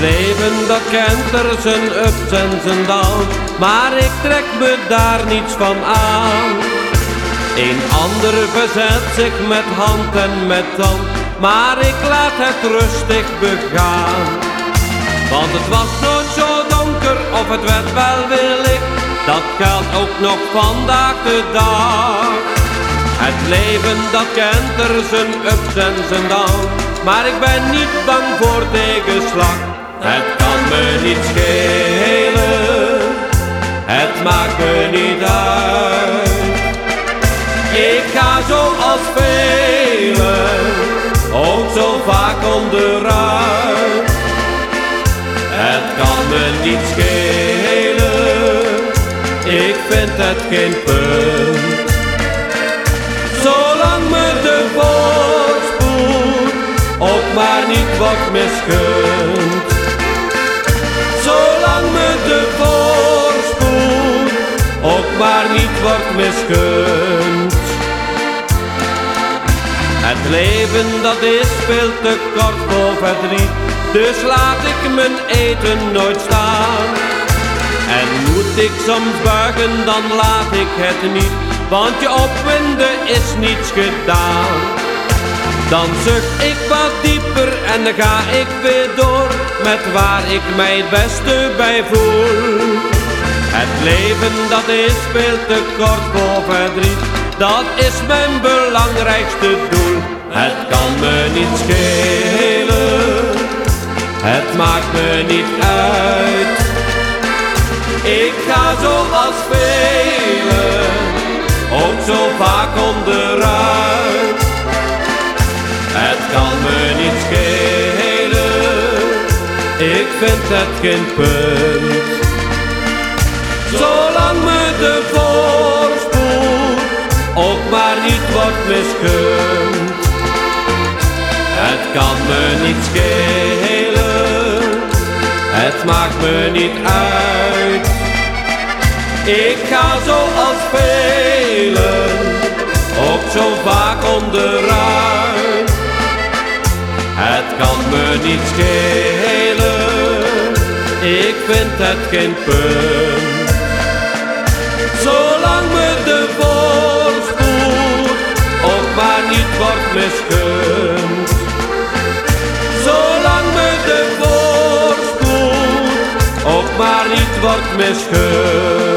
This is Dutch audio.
leven dat kent er zijn ups en zijn downs, maar ik trek me daar niets van aan. Een ander verzet zich met hand en met tand, maar ik laat het rustig begaan. Want het was nooit zo donker of het werd wel weer licht, dat geldt ook nog vandaag de dag. Het leven dat kent er zijn ups en zijn downs, maar ik ben niet bang voor tegenslag. Het kan me niet schelen, het maakt me niet uit. Ik ga zoals velen, ook zo vaak onderuit. Het kan me niet schelen, ik vind het geen punt. Zolang me de voorspoed ook maar niet wordt misgund. Maar niet wordt misgund. Het leven dat is veel te kort voor verdriet, dus laat ik mijn eten nooit staan. En moet ik soms buigen, dan laat ik het niet, want je opwinden is niets gedaan. Dan zucht ik wat dieper en dan ga ik weer door met waar ik mij het beste bij voel. Het leven dat is veel te kort voor verdriet, dat is mijn belangrijkste doel. Het kan me niet schelen, het maakt me niet uit. Ik ga zoals velen, ook zo vaak onderuit. Het kan me niet schelen, ik vind het geen punt. Zolang me de voorspoed ook maar niet wordt misgund. Het kan me niet schelen, het maakt me niet uit. Ik ga zoals velen, ook zo vaak onderuit. Het kan me niet schelen, ik vind het geen punt. Zolang me de voorspoed ook maar niet wordt misgund.